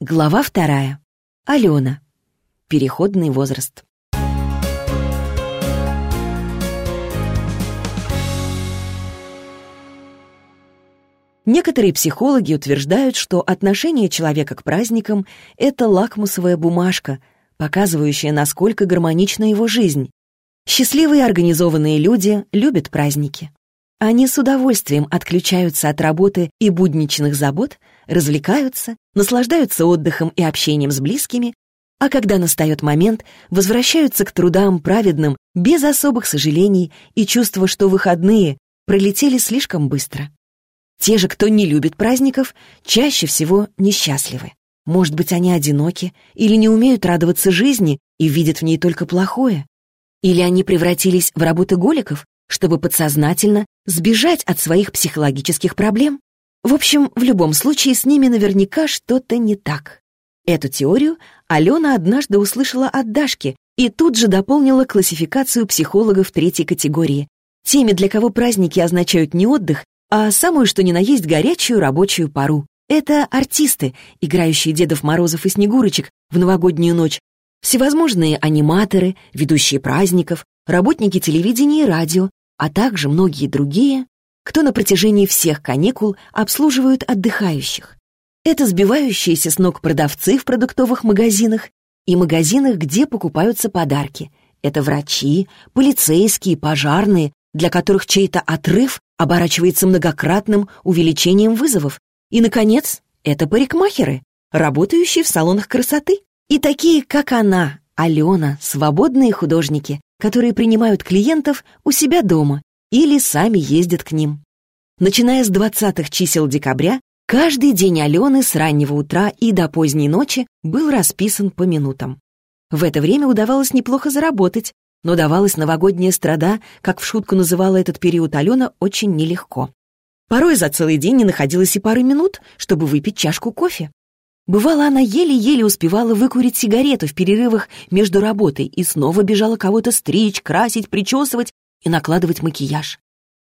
Глава вторая. Алена. Переходный возраст. Некоторые психологи утверждают, что отношение человека к праздникам — это лакмусовая бумажка, показывающая, насколько гармонична его жизнь. Счастливые организованные люди любят праздники. Они с удовольствием отключаются от работы и будничных забот, развлекаются, наслаждаются отдыхом и общением с близкими, а когда настает момент, возвращаются к трудам праведным, без особых сожалений и чувства, что выходные пролетели слишком быстро. Те же, кто не любит праздников, чаще всего несчастливы. Может быть, они одиноки или не умеют радоваться жизни и видят в ней только плохое. Или они превратились в работоголиков, чтобы подсознательно сбежать от своих психологических проблем. В общем, в любом случае с ними наверняка что-то не так. Эту теорию Алена однажды услышала от Дашки и тут же дополнила классификацию психологов третьей категории. Теми, для кого праздники означают не отдых, а самую что ни на есть горячую рабочую пару. Это артисты, играющие Дедов Морозов и Снегурочек в новогоднюю ночь, всевозможные аниматоры, ведущие праздников, работники телевидения и радио, а также многие другие, кто на протяжении всех каникул обслуживают отдыхающих. Это сбивающиеся с ног продавцы в продуктовых магазинах и магазинах, где покупаются подарки. Это врачи, полицейские, пожарные, для которых чей-то отрыв оборачивается многократным увеличением вызовов. И, наконец, это парикмахеры, работающие в салонах красоты. И такие, как она, Алена, свободные художники, которые принимают клиентов у себя дома или сами ездят к ним. Начиная с 20-х чисел декабря, каждый день Алены с раннего утра и до поздней ночи был расписан по минутам. В это время удавалось неплохо заработать, но давалась новогодняя страда, как в шутку называла этот период Алена, очень нелегко. Порой за целый день не находилось и пары минут, чтобы выпить чашку кофе. Бывало, она еле-еле успевала выкурить сигарету в перерывах между работой и снова бежала кого-то стричь, красить, причесывать и накладывать макияж.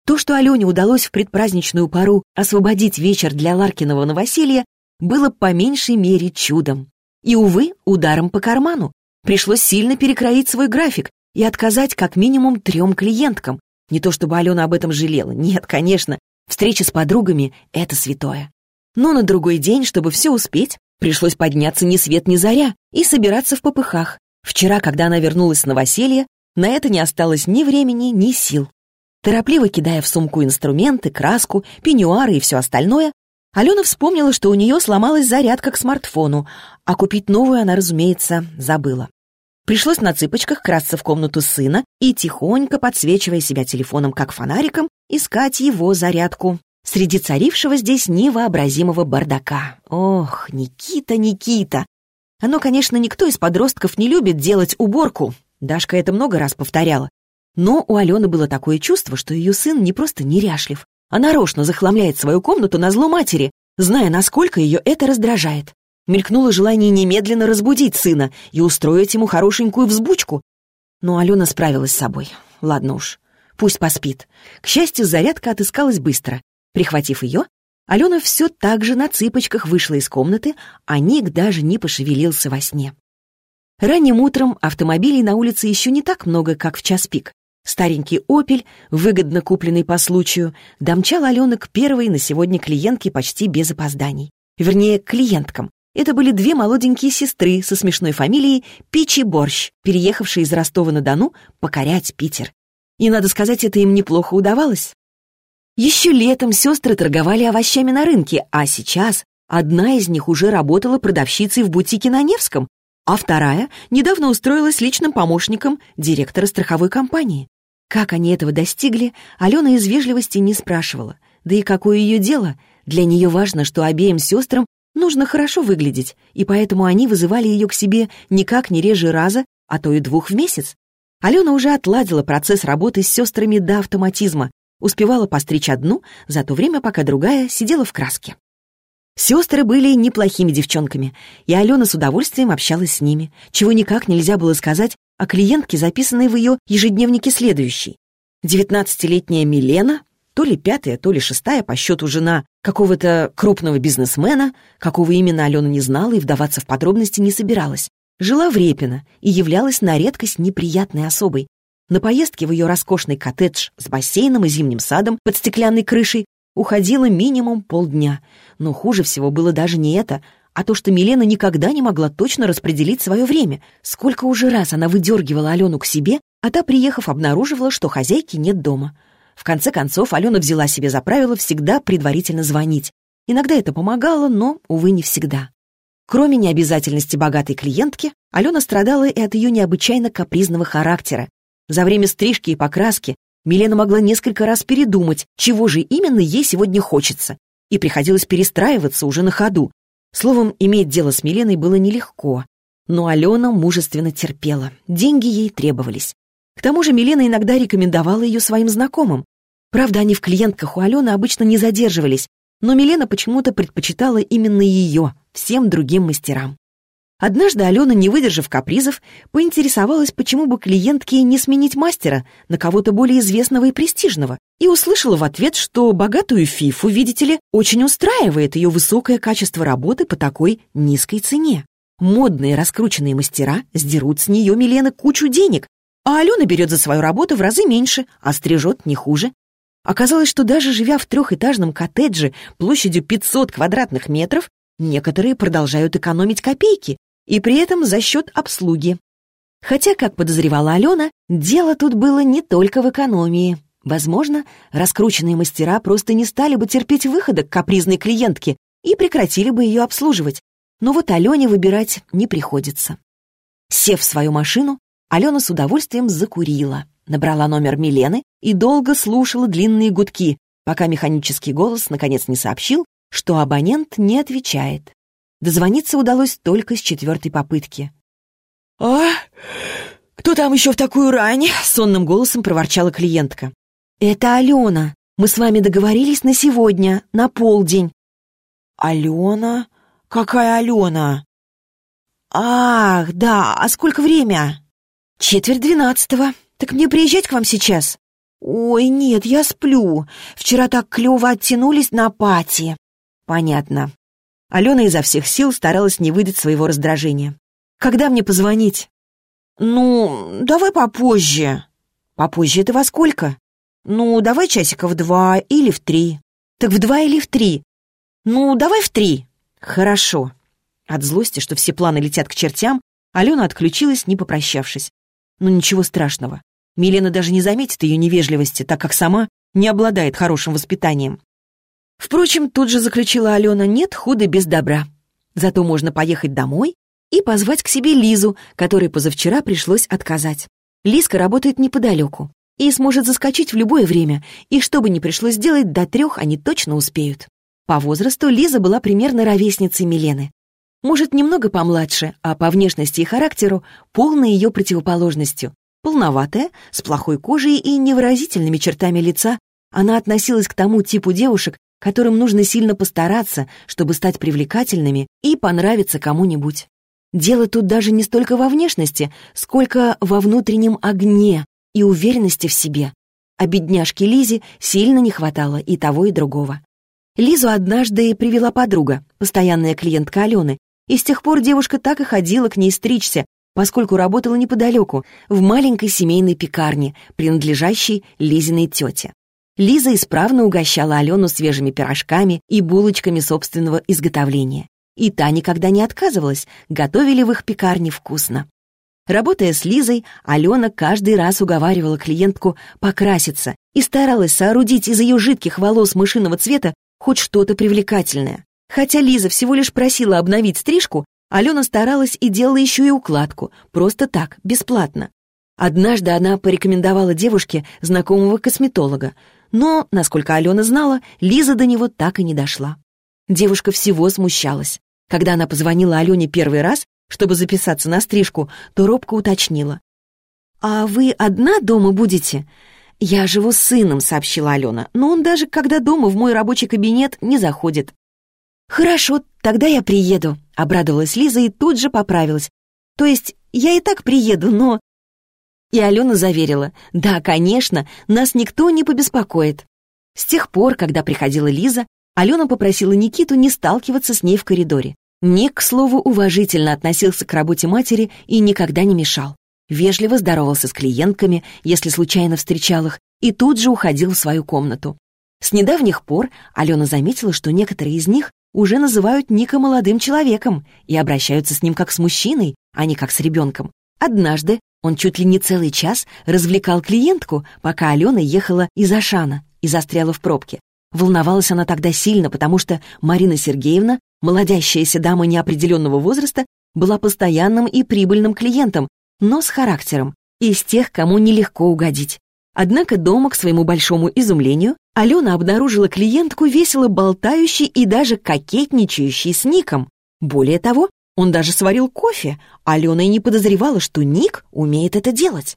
То, что Алене удалось в предпраздничную пару освободить вечер для Ларкиного новоселья, было по меньшей мере чудом. И, увы, ударом по карману. Пришлось сильно перекроить свой график и отказать как минимум трем клиенткам. Не то чтобы Алена об этом жалела, нет, конечно, встреча с подругами — это святое. Но на другой день, чтобы все успеть, Пришлось подняться ни свет ни заря и собираться в попыхах. Вчера, когда она вернулась с новоселья, на это не осталось ни времени, ни сил. Торопливо кидая в сумку инструменты, краску, пеньюары и все остальное, Алена вспомнила, что у нее сломалась зарядка к смартфону, а купить новую она, разумеется, забыла. Пришлось на цыпочках красться в комнату сына и, тихонько подсвечивая себя телефоном как фонариком, искать его зарядку среди царившего здесь невообразимого бардака. Ох, Никита, Никита! Оно, конечно, никто из подростков не любит делать уборку. Дашка это много раз повторяла. Но у Алены было такое чувство, что ее сын не просто неряшлив, а нарочно захламляет свою комнату на зло матери, зная, насколько ее это раздражает. Мелькнуло желание немедленно разбудить сына и устроить ему хорошенькую взбучку. Но Алена справилась с собой. Ладно уж, пусть поспит. К счастью, зарядка отыскалась быстро. Прихватив ее, Алена все так же на цыпочках вышла из комнаты, а Ник даже не пошевелился во сне. Ранним утром автомобилей на улице еще не так много, как в час пик. Старенький «Опель», выгодно купленный по случаю, домчал Алены к первой на сегодня клиентке почти без опозданий. Вернее, клиенткам. Это были две молоденькие сестры со смешной фамилией Пичи Борщ, переехавшие из Ростова-на-Дону покорять Питер. И, надо сказать, это им неплохо удавалось. Еще летом сестры торговали овощами на рынке, а сейчас одна из них уже работала продавщицей в бутике на Невском, а вторая недавно устроилась личным помощником директора страховой компании. Как они этого достигли, Алена из вежливости не спрашивала. Да и какое ее дело? Для нее важно, что обеим сестрам нужно хорошо выглядеть, и поэтому они вызывали ее к себе никак не реже раза, а то и двух в месяц. Алена уже отладила процесс работы с сестрами до автоматизма, успевала постричь одну за то время, пока другая сидела в краске. Сестры были неплохими девчонками, и Алена с удовольствием общалась с ними, чего никак нельзя было сказать о клиентке, записанной в ее ежедневнике следующей. Девятнадцатилетняя Милена То ли пятая, то ли шестая по счету жена какого-то крупного бизнесмена, какого именно Алена не знала и вдаваться в подробности не собиралась. Жила в Репино и являлась на редкость неприятной особой. На поездке в ее роскошный коттедж с бассейном и зимним садом под стеклянной крышей уходило минимум полдня. Но хуже всего было даже не это, а то, что Милена никогда не могла точно распределить свое время. Сколько уже раз она выдергивала Алену к себе, а та, приехав, обнаруживала, что хозяйки нет дома. В конце концов, Алена взяла себе за правило всегда предварительно звонить. Иногда это помогало, но, увы, не всегда. Кроме необязательности богатой клиентки, Алена страдала и от ее необычайно капризного характера. За время стрижки и покраски Милена могла несколько раз передумать, чего же именно ей сегодня хочется, и приходилось перестраиваться уже на ходу. Словом, иметь дело с Миленой было нелегко, но Алена мужественно терпела, деньги ей требовались. К тому же Милена иногда рекомендовала ее своим знакомым. Правда, они в клиентках у Алены обычно не задерживались, но Милена почему-то предпочитала именно ее всем другим мастерам. Однажды Алена, не выдержав капризов, поинтересовалась, почему бы клиентке не сменить мастера на кого-то более известного и престижного, и услышала в ответ, что богатую фифу, видите ли, очень устраивает ее высокое качество работы по такой низкой цене. Модные раскрученные мастера сдерут с нее Милены кучу денег, а Алена берет за свою работу в разы меньше, а стрижет не хуже. Оказалось, что даже живя в трехэтажном коттедже площадью 500 квадратных метров, некоторые продолжают экономить копейки, и при этом за счет обслуги. Хотя, как подозревала Алена, дело тут было не только в экономии. Возможно, раскрученные мастера просто не стали бы терпеть выхода к капризной клиентке и прекратили бы ее обслуживать. Но вот Алене выбирать не приходится. Сев в свою машину, Алена с удовольствием закурила, набрала номер Милены и долго слушала длинные гудки, пока механический голос наконец не сообщил, что абонент не отвечает. Дозвониться удалось только с четвертой попытки. «А? Кто там еще в такую рань?» — сонным голосом проворчала клиентка. «Это Алена. Мы с вами договорились на сегодня, на полдень». «Алена? Какая Алена?» «Ах, да, а сколько время?» «Четверть двенадцатого. Так мне приезжать к вам сейчас?» «Ой, нет, я сплю. Вчера так клево оттянулись на пати». «Понятно». Алена изо всех сил старалась не выдать своего раздражения. «Когда мне позвонить?» «Ну, давай попозже». «Попозже это во сколько?» «Ну, давай часика в два или в три». «Так в два или в три?» «Ну, давай в три». «Хорошо». От злости, что все планы летят к чертям, Алена отключилась, не попрощавшись. Но ничего страшного. Милена даже не заметит ее невежливости, так как сама не обладает хорошим воспитанием. Впрочем, тут же заключила Алена, нет худа без добра. Зато можно поехать домой и позвать к себе Лизу, которой позавчера пришлось отказать. Лизка работает неподалеку и сможет заскочить в любое время, и что бы ни пришлось делать, до трех они точно успеют. По возрасту Лиза была примерно ровесницей Милены. Может, немного помладше, а по внешности и характеру полной ее противоположностью. Полноватая, с плохой кожей и невыразительными чертами лица, она относилась к тому типу девушек, которым нужно сильно постараться, чтобы стать привлекательными и понравиться кому-нибудь. Дело тут даже не столько во внешности, сколько во внутреннем огне и уверенности в себе. А бедняжке Лизе сильно не хватало и того, и другого. Лизу однажды привела подруга, постоянная клиентка Алены, и с тех пор девушка так и ходила к ней стричься, поскольку работала неподалеку, в маленькой семейной пекарне, принадлежащей Лизиной тете. Лиза исправно угощала Алену свежими пирожками и булочками собственного изготовления. И та никогда не отказывалась, готовили в их пекарне вкусно. Работая с Лизой, Алена каждый раз уговаривала клиентку покраситься и старалась соорудить из ее жидких волос мышиного цвета хоть что-то привлекательное. Хотя Лиза всего лишь просила обновить стрижку, Алена старалась и делала еще и укладку, просто так, бесплатно. Однажды она порекомендовала девушке знакомого косметолога, но, насколько Алена знала, Лиза до него так и не дошла. Девушка всего смущалась. Когда она позвонила Алене первый раз, чтобы записаться на стрижку, то робко уточнила. «А вы одна дома будете?» «Я живу с сыном», — сообщила Алена, «но он даже, когда дома в мой рабочий кабинет, не заходит. «Хорошо, тогда я приеду», — обрадовалась Лиза и тут же поправилась. «То есть я и так приеду, но...» И Алена заверила, «Да, конечно, нас никто не побеспокоит». С тех пор, когда приходила Лиза, Алена попросила Никиту не сталкиваться с ней в коридоре. Ник, к слову, уважительно относился к работе матери и никогда не мешал. Вежливо здоровался с клиентками, если случайно встречал их, и тут же уходил в свою комнату. С недавних пор Алена заметила, что некоторые из них уже называют Ника молодым человеком и обращаются с ним как с мужчиной, а не как с ребенком. Однажды он чуть ли не целый час развлекал клиентку, пока Алена ехала из Ашана и застряла в пробке. Волновалась она тогда сильно, потому что Марина Сергеевна, молодящаяся дама неопределенного возраста, была постоянным и прибыльным клиентом, но с характером, из тех, кому нелегко угодить. Однако дома, к своему большому изумлению, Алена обнаружила клиентку весело болтающей и даже кокетничающей с Ником. Более того, он даже сварил кофе. Алена и не подозревала, что Ник умеет это делать.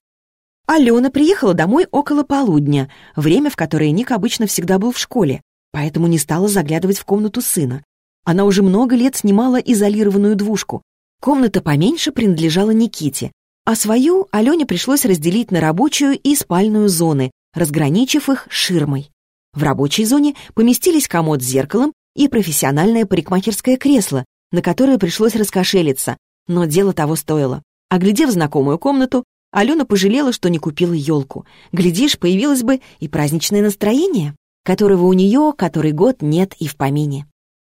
Алена приехала домой около полудня, время, в которое Ник обычно всегда был в школе, поэтому не стала заглядывать в комнату сына. Она уже много лет снимала изолированную двушку. Комната поменьше принадлежала Никите, а свою Алене пришлось разделить на рабочую и спальную зоны, разграничив их ширмой. В рабочей зоне поместились комод с зеркалом и профессиональное парикмахерское кресло, на которое пришлось раскошелиться, но дело того стоило. Оглядев знакомую комнату, Алена пожалела, что не купила елку. Глядишь, появилось бы и праздничное настроение, которого у нее который год нет и в помине.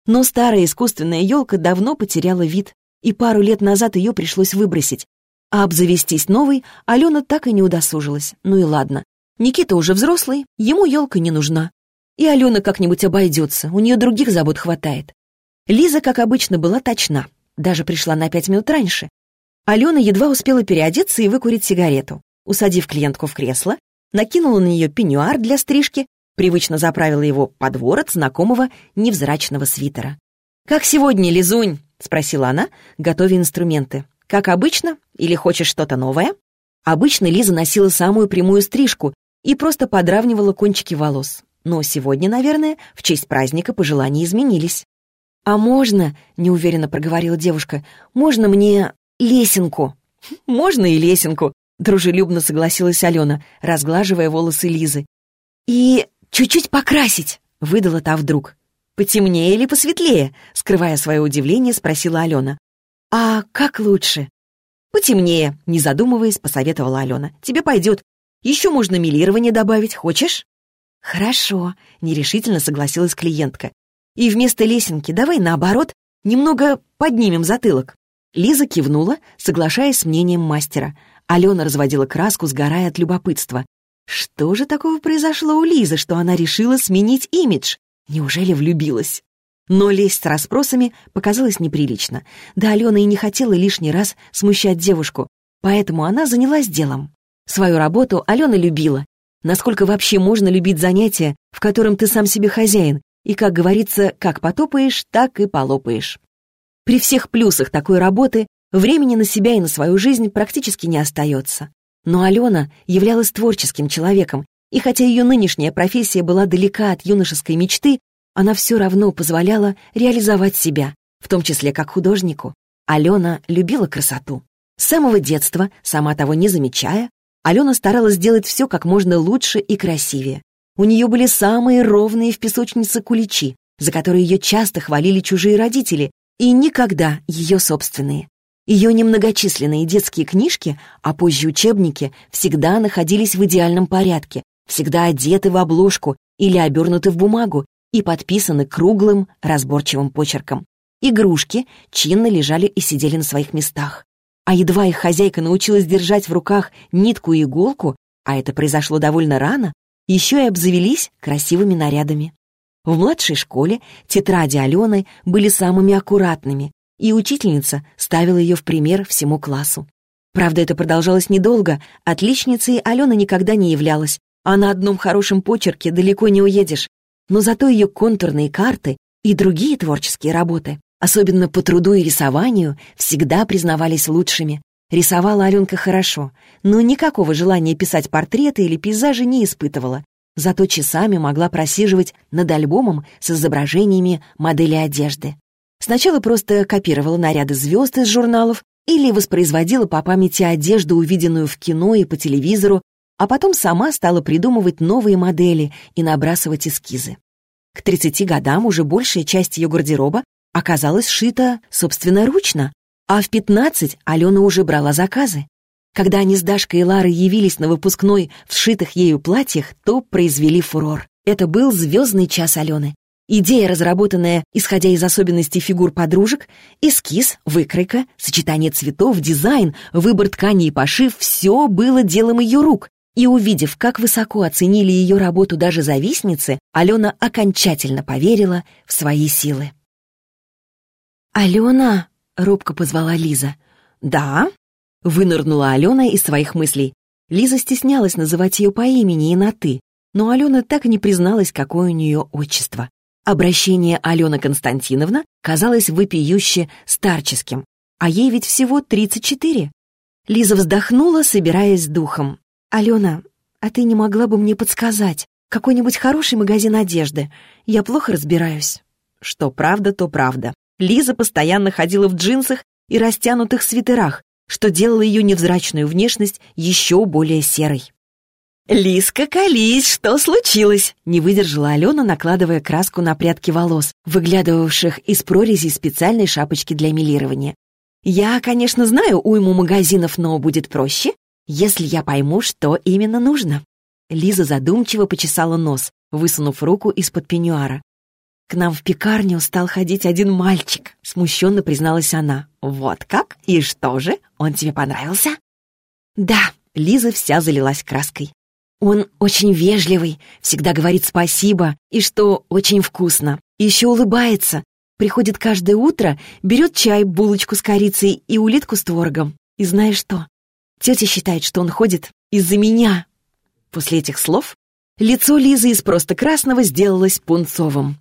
Но старая искусственная елка давно потеряла вид, и пару лет назад ее пришлось выбросить, а обзавестись новой Алена так и не удосужилась. Ну и ладно. Никита уже взрослый, ему елка не нужна. И Алена как-нибудь обойдется, у нее других забот хватает. Лиза, как обычно, была точна. Даже пришла на пять минут раньше. Алена едва успела переодеться и выкурить сигарету. Усадив клиентку в кресло, накинула на нее пеньюар для стрижки, привычно заправила его под ворот знакомого невзрачного свитера. «Как сегодня, Лизунь?» — спросила она, готовя инструменты. Как обычно? Или хочешь что-то новое? Обычно Лиза носила самую прямую стрижку и просто подравнивала кончики волос. Но сегодня, наверное, в честь праздника пожелания изменились. «А можно, — неуверенно проговорила девушка, — можно мне лесенку?» «Можно и лесенку», — дружелюбно согласилась Алена, разглаживая волосы Лизы. «И чуть-чуть покрасить», — выдала та вдруг. «Потемнее или посветлее?» — скрывая свое удивление, спросила Алена. «А как лучше?» «Потемнее», — не задумываясь, посоветовала Алена. «Тебе пойдет. Еще можно милирование добавить. Хочешь?» «Хорошо», — нерешительно согласилась клиентка. «И вместо лесенки давай, наоборот, немного поднимем затылок». Лиза кивнула, соглашаясь с мнением мастера. Алена разводила краску, сгорая от любопытства. Что же такого произошло у Лизы, что она решила сменить имидж? Неужели влюбилась? Но лезть с расспросами показалось неприлично. Да Алена и не хотела лишний раз смущать девушку, поэтому она занялась делом. Свою работу Алена любила. Насколько вообще можно любить занятие, в котором ты сам себе хозяин, и, как говорится, как потопаешь, так и полопаешь. При всех плюсах такой работы времени на себя и на свою жизнь практически не остается. Но Алена являлась творческим человеком, и хотя ее нынешняя профессия была далека от юношеской мечты, она все равно позволяла реализовать себя, в том числе как художнику. Алена любила красоту. С самого детства, сама того не замечая, Алена старалась сделать все как можно лучше и красивее. У нее были самые ровные в песочнице куличи, за которые ее часто хвалили чужие родители, и никогда ее собственные. Ее немногочисленные детские книжки, а позже учебники, всегда находились в идеальном порядке, всегда одеты в обложку или обернуты в бумагу и подписаны круглым, разборчивым почерком. Игрушки чинно лежали и сидели на своих местах. А едва их хозяйка научилась держать в руках нитку и иголку, а это произошло довольно рано, еще и обзавелись красивыми нарядами. В младшей школе тетради Алены были самыми аккуратными, и учительница ставила ее в пример всему классу. Правда, это продолжалось недолго, отличницей Алена никогда не являлась, а на одном хорошем почерке далеко не уедешь, но зато ее контурные карты и другие творческие работы, особенно по труду и рисованию, всегда признавались лучшими. Рисовала Аленка хорошо, но никакого желания писать портреты или пейзажи не испытывала, зато часами могла просиживать над альбомом с изображениями модели одежды. Сначала просто копировала наряды звезд из журналов или воспроизводила по памяти одежду, увиденную в кино и по телевизору, а потом сама стала придумывать новые модели и набрасывать эскизы. К 30 годам уже большая часть ее гардероба оказалась шита собственноручно, а в 15 Алена уже брала заказы. Когда они с Дашкой и Ларой явились на выпускной в сшитых ею платьях, то произвели фурор. Это был звездный час Алены. Идея, разработанная, исходя из особенностей фигур подружек, эскиз, выкройка, сочетание цветов, дизайн, выбор ткани и пошив — все было делом ее рук. И увидев, как высоко оценили ее работу даже завистницы, Алена окончательно поверила в свои силы. «Алена!» — робко позвала Лиза. «Да?» — вынырнула Алена из своих мыслей. Лиза стеснялась называть ее по имени и на «ты», но Алена так и не призналась, какое у нее отчество. Обращение Алена Константиновна казалось вопиюще старческим, а ей ведь всего 34. Лиза вздохнула, собираясь с духом. «Алена, а ты не могла бы мне подсказать какой-нибудь хороший магазин одежды? Я плохо разбираюсь». Что правда, то правда. Лиза постоянно ходила в джинсах и растянутых свитерах, что делало ее невзрачную внешность еще более серой. «Лиска, колись, что случилось?» — не выдержала Алена, накладывая краску на прядки волос, выглядывавших из прорези специальной шапочки для милирования. «Я, конечно, знаю уйму магазинов, но будет проще, если я пойму, что именно нужно». Лиза задумчиво почесала нос, высунув руку из-под пеньюара. «К нам в пекарню стал ходить один мальчик», — смущенно призналась она. «Вот как? И что же? Он тебе понравился?» «Да», — Лиза вся залилась краской. Он очень вежливый, всегда говорит спасибо и что очень вкусно. Еще улыбается. Приходит каждое утро, берет чай, булочку с корицей и улитку с творогом. И знаешь что? Тетя считает, что он ходит из-за меня. После этих слов лицо Лизы из просто красного сделалось пунцовым.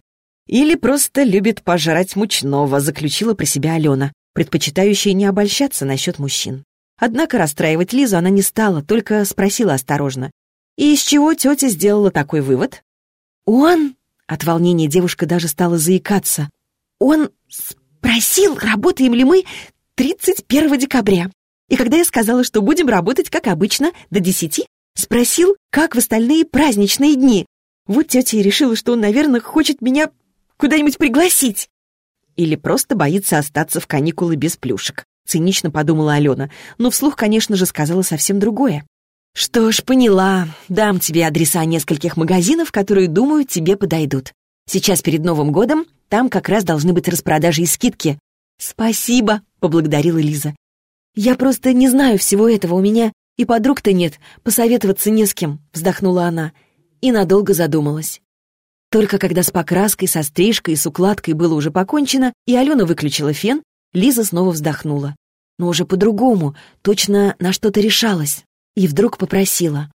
«Или просто любит пожрать мучного», — заключила про себя Алена, предпочитающая не обольщаться насчет мужчин. Однако расстраивать Лизу она не стала, только спросила осторожно. И из чего тетя сделала такой вывод? Он... От волнения девушка даже стала заикаться. Он спросил, работаем ли мы 31 декабря. И когда я сказала, что будем работать, как обычно, до десяти, спросил, как в остальные праздничные дни. Вот тетя и решила, что он, наверное, хочет меня куда-нибудь пригласить. Или просто боится остаться в каникулы без плюшек. Цинично подумала Алена, но вслух, конечно же, сказала совсем другое. «Что ж, поняла. Дам тебе адреса нескольких магазинов, которые, думаю, тебе подойдут. Сейчас перед Новым годом там как раз должны быть распродажи и скидки». «Спасибо», — поблагодарила Лиза. «Я просто не знаю всего этого, у меня и подруг-то нет, посоветоваться не с кем», — вздохнула она и надолго задумалась. Только когда с покраской, со стрижкой и с укладкой было уже покончено, и Алена выключила фен, Лиза снова вздохнула. Но уже по-другому, точно на что-то решалась и вдруг попросила.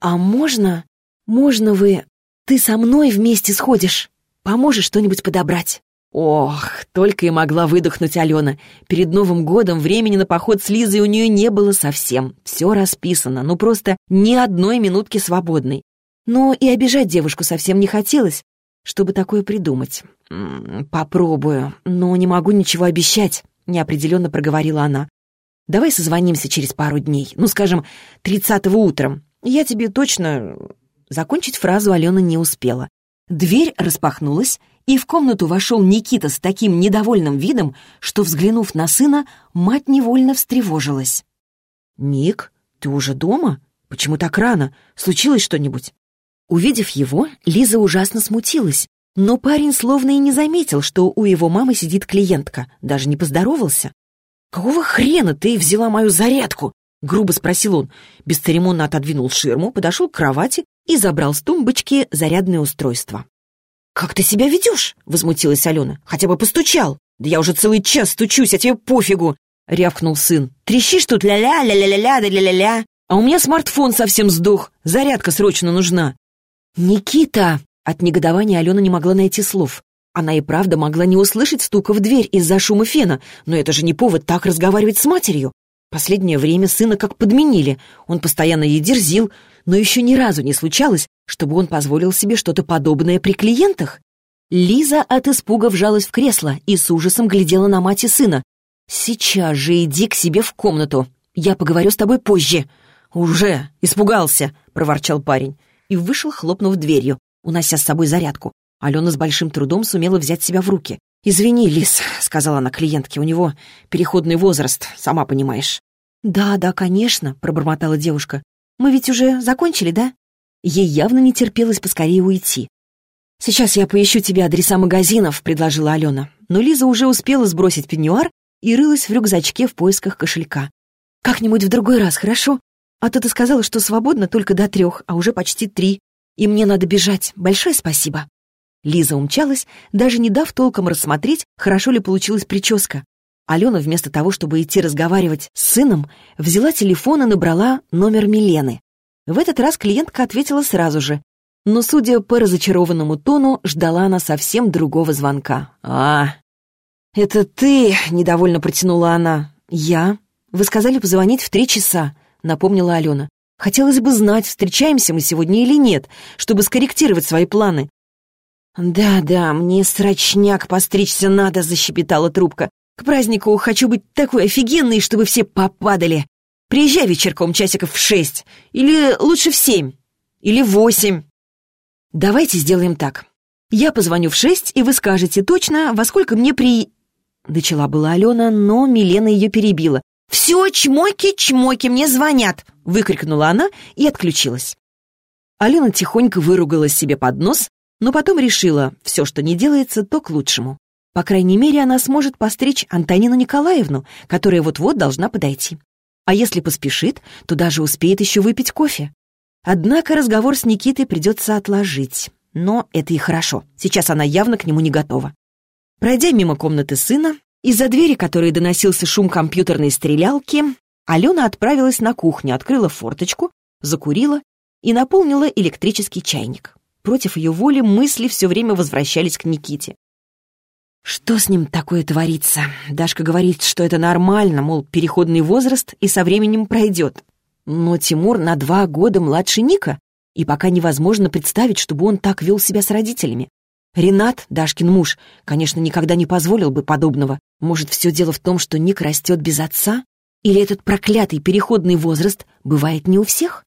«А можно, можно вы, ты со мной вместе сходишь? Поможешь что-нибудь подобрать?» Ох, только и могла выдохнуть Алена. Перед Новым годом времени на поход с Лизой у нее не было совсем. Все расписано, ну просто ни одной минутки свободной. Но и обижать девушку совсем не хотелось, чтобы такое придумать. «Попробую, но не могу ничего обещать», — неопределенно проговорила она. Давай созвонимся через пару дней, ну, скажем, тридцатого утром. Я тебе точно...» Закончить фразу Алена не успела. Дверь распахнулась, и в комнату вошел Никита с таким недовольным видом, что, взглянув на сына, мать невольно встревожилась. «Ник, ты уже дома? Почему так рано? Случилось что-нибудь?» Увидев его, Лиза ужасно смутилась, но парень словно и не заметил, что у его мамы сидит клиентка, даже не поздоровался. «Какого хрена ты взяла мою зарядку?» — грубо спросил он. Бесцеремонно отодвинул ширму, подошел к кровати и забрал с тумбочки зарядное устройство. «Как ты себя ведешь?» — возмутилась Алена. «Хотя бы постучал!» «Да я уже целый час стучусь, а тебе пофигу!» — рявкнул сын. «Трещишь тут ля-ля, ля-ля-ля, да ля-ля-ля! А у меня смартфон совсем сдох, зарядка срочно нужна!» «Никита!» От негодования Алена не могла найти слов. Она и правда могла не услышать стука в дверь из-за шума фена, но это же не повод так разговаривать с матерью. Последнее время сына как подменили. Он постоянно ей дерзил, но еще ни разу не случалось, чтобы он позволил себе что-то подобное при клиентах. Лиза от испуга вжалась в кресло и с ужасом глядела на мать и сына. «Сейчас же иди к себе в комнату. Я поговорю с тобой позже», «Уже! Испугался!» — проворчал парень. И вышел, хлопнув дверью, унося с собой зарядку. Алена с большим трудом сумела взять себя в руки. «Извини, Лис», — сказала она клиентке, — «у него переходный возраст, сама понимаешь». «Да, да, конечно», — пробормотала девушка. «Мы ведь уже закончили, да?» Ей явно не терпелось поскорее уйти. «Сейчас я поищу тебе адреса магазинов», — предложила Алена. Но Лиза уже успела сбросить пеньюар и рылась в рюкзачке в поисках кошелька. «Как-нибудь в другой раз, хорошо? А то ты сказала, что свободно только до трех, а уже почти три. И мне надо бежать. Большое спасибо». Лиза умчалась, даже не дав толком рассмотреть, хорошо ли получилась прическа. Алена вместо того, чтобы идти разговаривать с сыном, взяла телефон и набрала номер Милены. В этот раз клиентка ответила сразу же, но, судя по разочарованному тону, ждала она совсем другого звонка. «А, это ты?» — недовольно протянула она. «Я? Вы сказали позвонить в три часа», — напомнила Алена. «Хотелось бы знать, встречаемся мы сегодня или нет, чтобы скорректировать свои планы». «Да-да, мне срочняк постричься надо», — защепетала трубка. «К празднику хочу быть такой офигенной, чтобы все попадали. Приезжай вечерком часиков в шесть, или лучше в семь, или в восемь». «Давайте сделаем так. Я позвоню в шесть, и вы скажете точно, во сколько мне при...» Начала была Алена, но Милена ее перебила. «Все, чмоки-чмоки, мне звонят!» — выкрикнула она и отключилась. Алена тихонько выругалась себе под нос, но потом решила, все, что не делается, то к лучшему. По крайней мере, она сможет постричь Антонину Николаевну, которая вот-вот должна подойти. А если поспешит, то даже успеет еще выпить кофе. Однако разговор с Никитой придется отложить. Но это и хорошо. Сейчас она явно к нему не готова. Пройдя мимо комнаты сына, из-за двери, которой доносился шум компьютерной стрелялки, Алена отправилась на кухню, открыла форточку, закурила и наполнила электрический чайник. Против ее воли мысли все время возвращались к Никите. Что с ним такое творится? Дашка говорит, что это нормально, мол, переходный возраст и со временем пройдет. Но Тимур на два года младше Ника, и пока невозможно представить, чтобы он так вел себя с родителями. Ренат, Дашкин муж, конечно, никогда не позволил бы подобного. Может, все дело в том, что Ник растет без отца? Или этот проклятый переходный возраст бывает не у всех?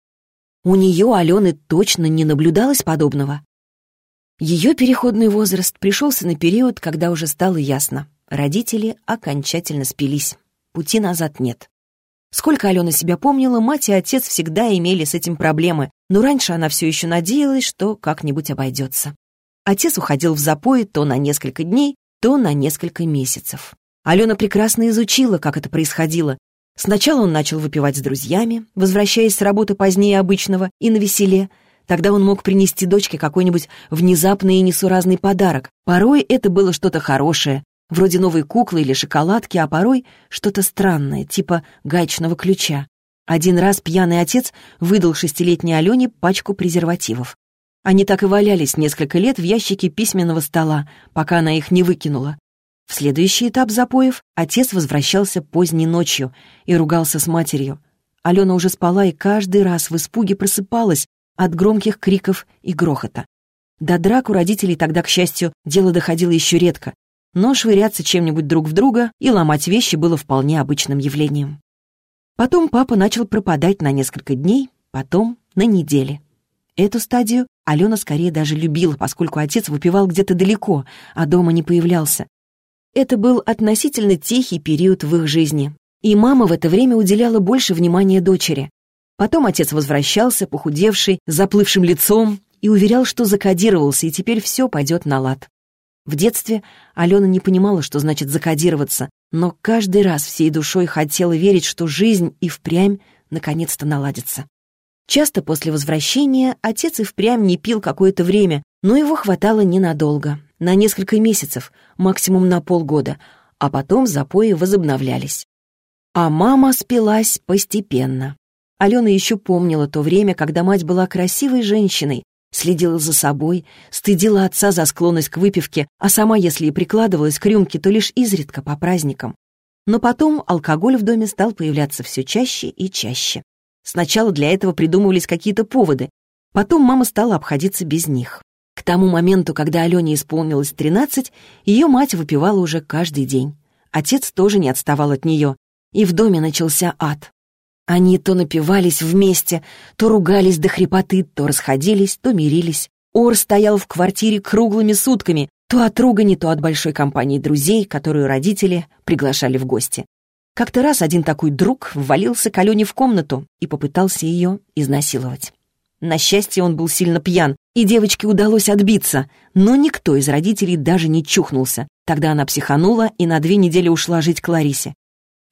У нее, Алены, точно не наблюдалось подобного. Ее переходный возраст пришелся на период, когда уже стало ясно. Родители окончательно спились. Пути назад нет. Сколько Алена себя помнила, мать и отец всегда имели с этим проблемы, но раньше она все еще надеялась, что как-нибудь обойдется. Отец уходил в запой то на несколько дней, то на несколько месяцев. Алена прекрасно изучила, как это происходило. Сначала он начал выпивать с друзьями, возвращаясь с работы позднее обычного и на веселе. Тогда он мог принести дочке какой-нибудь внезапный и несуразный подарок. Порой это было что-то хорошее, вроде новой куклы или шоколадки, а порой что-то странное, типа гаечного ключа. Один раз пьяный отец выдал шестилетней Алене пачку презервативов. Они так и валялись несколько лет в ящике письменного стола, пока она их не выкинула. В следующий этап запоев отец возвращался поздней ночью и ругался с матерью. Алена уже спала и каждый раз в испуге просыпалась от громких криков и грохота. До драк у родителей тогда, к счастью, дело доходило еще редко но швыряться чем-нибудь друг в друга и ломать вещи было вполне обычным явлением. Потом папа начал пропадать на несколько дней, потом на недели. Эту стадию Алена скорее даже любила, поскольку отец выпивал где-то далеко, а дома не появлялся. Это был относительно тихий период в их жизни, и мама в это время уделяла больше внимания дочери. Потом отец возвращался, похудевший, заплывшим лицом, и уверял, что закодировался, и теперь все пойдет на лад. В детстве Алена не понимала, что значит закодироваться, но каждый раз всей душой хотела верить, что жизнь и впрямь наконец-то наладится. Часто после возвращения отец и впрямь не пил какое-то время, но его хватало ненадолго, на несколько месяцев, максимум на полгода, а потом запои возобновлялись. А мама спилась постепенно. Алена еще помнила то время, когда мать была красивой женщиной, Следила за собой, стыдила отца за склонность к выпивке, а сама, если и прикладывалась к рюмке, то лишь изредка по праздникам. Но потом алкоголь в доме стал появляться все чаще и чаще. Сначала для этого придумывались какие-то поводы, потом мама стала обходиться без них. К тому моменту, когда Алене исполнилось 13, ее мать выпивала уже каждый день. Отец тоже не отставал от нее, и в доме начался ад. Они то напивались вместе, то ругались до хрипоты, то расходились, то мирились. Ор стоял в квартире круглыми сутками, то от ругани, то от большой компании друзей, которую родители приглашали в гости. Как-то раз один такой друг ввалился к Алене в комнату и попытался ее изнасиловать. На счастье, он был сильно пьян, и девочке удалось отбиться, но никто из родителей даже не чухнулся. Тогда она психанула и на две недели ушла жить к Ларисе.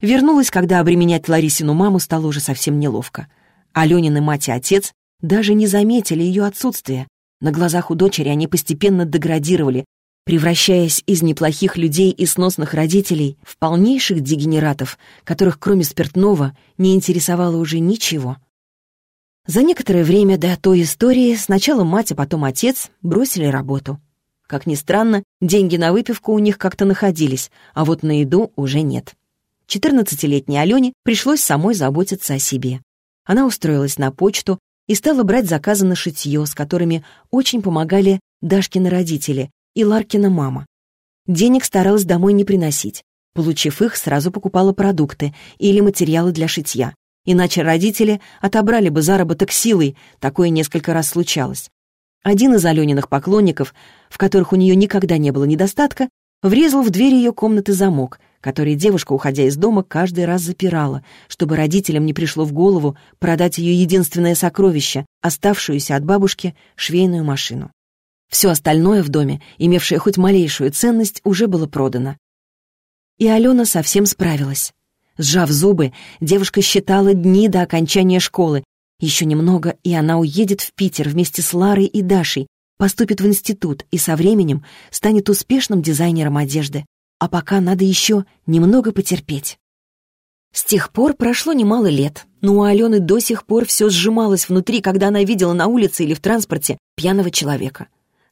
Вернулась, когда обременять Ларисину маму стало уже совсем неловко. Аленины мать и отец даже не заметили ее отсутствия. На глазах у дочери они постепенно деградировали, превращаясь из неплохих людей и сносных родителей в полнейших дегенератов, которых кроме спиртного не интересовало уже ничего. За некоторое время до той истории сначала мать, а потом отец бросили работу. Как ни странно, деньги на выпивку у них как-то находились, а вот на еду уже нет. 14-летней Алене пришлось самой заботиться о себе. Она устроилась на почту и стала брать заказы на шитье, с которыми очень помогали Дашкины родители и Ларкина мама. Денег старалась домой не приносить. Получив их, сразу покупала продукты или материалы для шитья. Иначе родители отобрали бы заработок силой, такое несколько раз случалось. Один из Алёниных поклонников, в которых у нее никогда не было недостатка, врезал в дверь ее комнаты замок, который девушка, уходя из дома, каждый раз запирала, чтобы родителям не пришло в голову продать ее единственное сокровище, оставшуюся от бабушки швейную машину. Все остальное в доме, имевшее хоть малейшую ценность, уже было продано. И Алена совсем справилась. Сжав зубы, девушка считала дни до окончания школы. Еще немного, и она уедет в Питер вместе с Ларой и Дашей, поступит в институт и со временем станет успешным дизайнером одежды. А пока надо еще немного потерпеть. С тех пор прошло немало лет, но у Алены до сих пор все сжималось внутри, когда она видела на улице или в транспорте пьяного человека.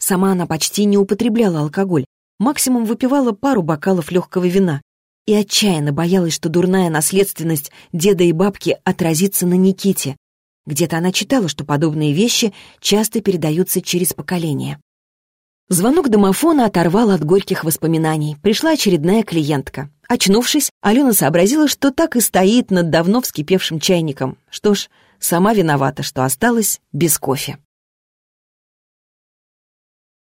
Сама она почти не употребляла алкоголь, максимум выпивала пару бокалов легкого вина и отчаянно боялась, что дурная наследственность деда и бабки отразится на Никите. Где-то она читала, что подобные вещи часто передаются через поколения. Звонок домофона оторвал от горьких воспоминаний. Пришла очередная клиентка. Очнувшись, Алена сообразила, что так и стоит над давно вскипевшим чайником. Что ж, сама виновата, что осталась без кофе.